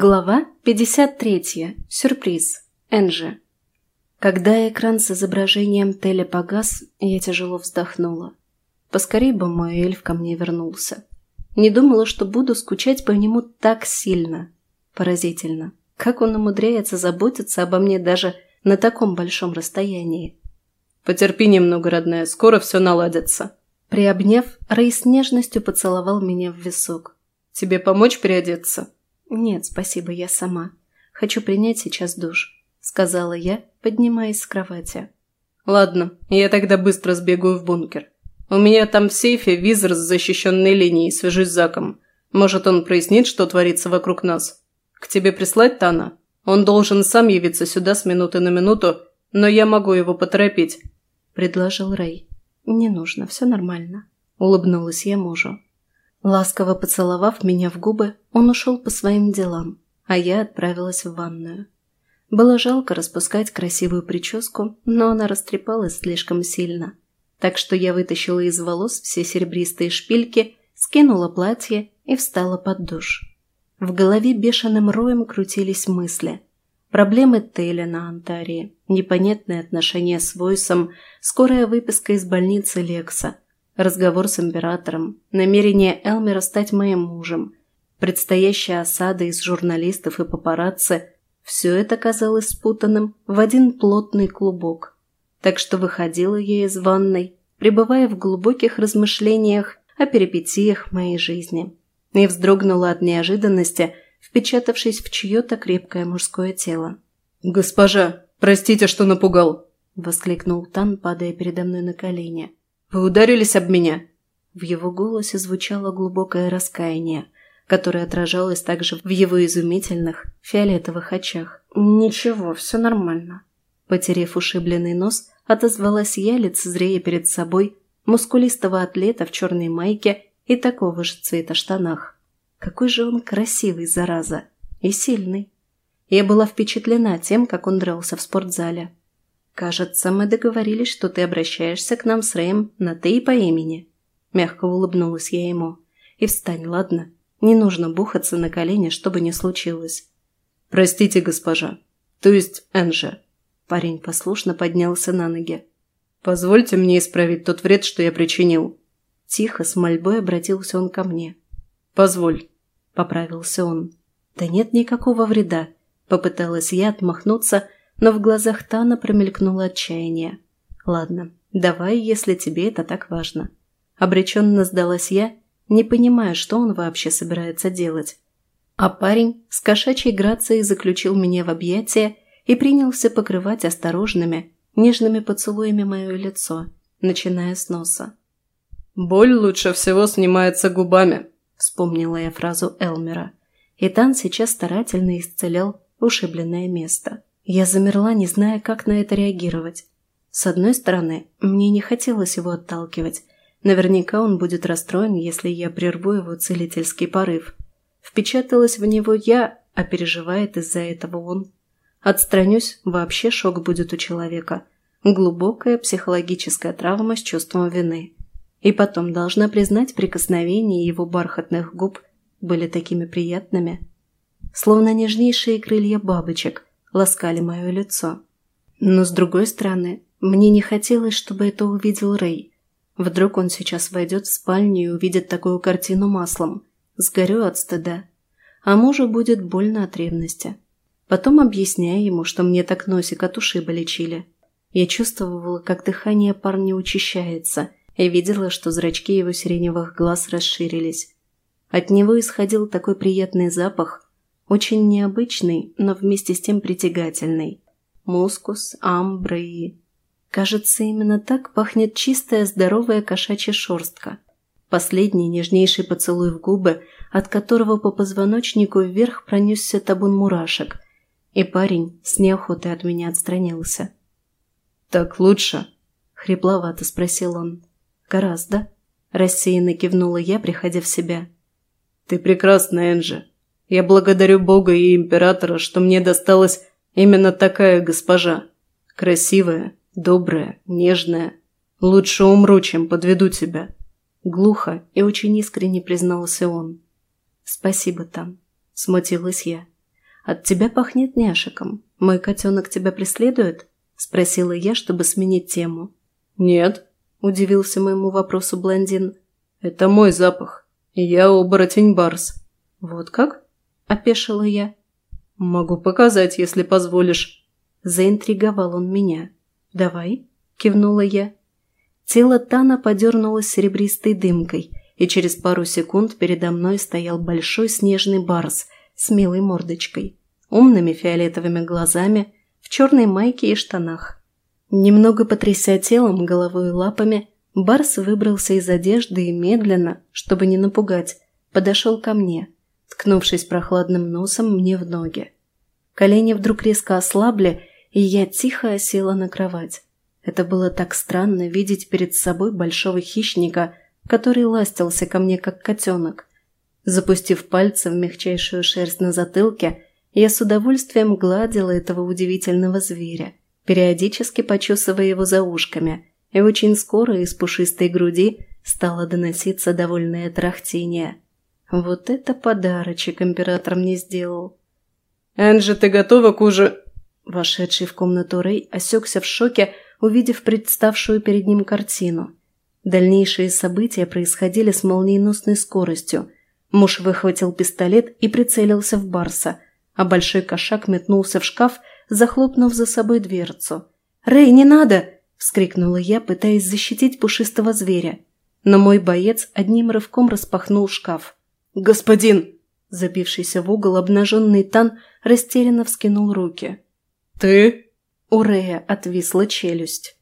Глава 53. Сюрприз. Энджи. Когда экран с изображением Теля погас, я тяжело вздохнула. Поскорей бы мой эльф ко мне вернулся. Не думала, что буду скучать по нему так сильно. Поразительно. Как он умудряется заботиться обо мне даже на таком большом расстоянии. «Потерпи немного, родная, скоро все наладится». Приобняв, Рэй с нежностью поцеловал меня в висок. «Тебе помочь переодеться?» «Нет, спасибо, я сама. Хочу принять сейчас душ», — сказала я, поднимаясь с кровати. «Ладно, я тогда быстро сбегаю в бункер. У меня там в сейфе визор с защищенной линией, свяжусь с Заком. Может, он прояснит, что творится вокруг нас. К тебе прислать Тана? Он должен сам явиться сюда с минуты на минуту, но я могу его поторопить», — предложил Рэй. «Не нужно, все нормально», — улыбнулась я мужу. Ласково поцеловав меня в губы, он ушел по своим делам, а я отправилась в ванную. Было жалко распускать красивую прическу, но она растрепалась слишком сильно. Так что я вытащила из волос все серебристые шпильки, скинула платье и встала под душ. В голове бешеным роем крутились мысли. Проблемы Теля на Антарии, непонятные отношения с Войсом, скорая выписка из больницы Лекса – разговор с императором, намерение Элмера стать моим мужем, предстоящая осада из журналистов и папарацци – все это казалось спутанным в один плотный клубок. Так что выходила я из ванной, пребывая в глубоких размышлениях о перипетиях моей жизни. И вздрогнула от неожиданности, впечатавшись в чье-то крепкое мужское тело. «Госпожа, простите, что напугал!» – воскликнул Тан, падая передо мной на колени. Вы ударились об меня?» В его голосе звучало глубокое раскаяние, которое отражалось также в его изумительных фиолетовых очах. «Ничего, все нормально». Потерев ушибленный нос, отозвалась я, лицезрея перед собой мускулистого атлета в черной майке и такого же цвета штанах. Какой же он красивый, зараза, и сильный. Я была впечатлена тем, как он дрался в спортзале. «Кажется, мы договорились, что ты обращаешься к нам с Рэем на «ты» и по имени». Мягко улыбнулась я ему. «И встань, ладно? Не нужно бухаться на колени, чтобы не случилось». «Простите, госпожа. То есть Энджи». Парень послушно поднялся на ноги. «Позвольте мне исправить тот вред, что я причинил». Тихо, с мольбой обратился он ко мне. «Позволь», — поправился он. «Да нет никакого вреда», — попыталась я отмахнуться, но в глазах Тана промелькнуло отчаяние. «Ладно, давай, если тебе это так важно». Обреченно сдалась я, не понимая, что он вообще собирается делать. А парень с кошачьей грацией заключил меня в объятия и принялся покрывать осторожными, нежными поцелуями мое лицо, начиная с носа. «Боль лучше всего снимается губами», – вспомнила я фразу Элмера. И Тан сейчас старательно исцелял ушибленное место. Я замерла, не зная, как на это реагировать. С одной стороны, мне не хотелось его отталкивать. Наверняка он будет расстроен, если я прерву его целительский порыв. Впечаталась в него я, а переживает из-за этого он. Отстранюсь, вообще шок будет у человека. Глубокая психологическая травма с чувством вины. И потом должна признать, прикосновения его бархатных губ были такими приятными. Словно нежнейшие крылья бабочек, ласкали мое лицо. Но с другой стороны, мне не хотелось, чтобы это увидел Рэй. Вдруг он сейчас войдет в спальню и увидит такую картину маслом. Сгорю от стыда. А мужу будет больно от ревности. Потом объясняя ему, что мне так носик от ушиба лечили. Я чувствовала, как дыхание парня учащается, и видела, что зрачки его сиреневых глаз расширились. От него исходил такой приятный запах – очень необычный, но вместе с тем притягательный. Мускус, амбра и... Кажется, именно так пахнет чистая, здоровая кошачья шерстка. Последний нежнейший поцелуй в губы, от которого по позвоночнику вверх пронесся табун мурашек, и парень с неохотой от меня отстранился. «Так лучше?» — хрипловато спросил он. «Гораздо», — рассеянно кивнула я, приходя в себя. «Ты прекрасна, Энджи», я благодарю Бога и Императора, что мне досталась именно такая госпожа. Красивая, добрая, нежная. Лучше умру, чем подведу тебя». Глухо и очень искренне признался он. «Спасибо, Там», – смутилась я. «От тебя пахнет няшиком. Мой котенок тебя преследует?» – спросила я, чтобы сменить тему. «Нет», – удивился моему вопросу блондин. «Это мой запах. Я оборотень Барс». «Вот как?» – опешила я. «Могу показать, если позволишь». Заинтриговал он меня. «Давай», – кивнула я. Тело Тана подернулось серебристой дымкой, и через пару секунд передо мной стоял большой снежный барс с милой мордочкой, умными фиолетовыми глазами, в черной майке и штанах. Немного потряся телом, головой и лапами, барс выбрался из одежды и медленно, чтобы не напугать, подошел ко мне, ткнувшись прохладным носом мне в ноги. Колени вдруг резко ослабли, и я тихо осела на кровать. Это было так странно видеть перед собой большого хищника, который ластился ко мне, как котенок. Запустив пальцы в мягчайшую шерсть на затылке, я с удовольствием гладила этого удивительного зверя, периодически почесывая его за ушками, и очень скоро из пушистой груди стало доноситься довольное трахтение. Вот это подарочек император мне сделал. «Энджи, ты готова к уже...» Вошедший в комнату Рэй осекся в шоке, увидев представшую перед ним картину. Дальнейшие события происходили с молниеносной скоростью. Муж выхватил пистолет и прицелился в Барса, а большой кошак метнулся в шкаф, захлопнув за собой дверцу. «Рэй, не надо!» – вскрикнула я, пытаясь защитить пушистого зверя. Но мой боец одним рывком распахнул шкаф. «Господин!» Забившийся в угол обнаженный Тан растерянно вскинул руки. «Ты?» У Рея отвисла челюсть.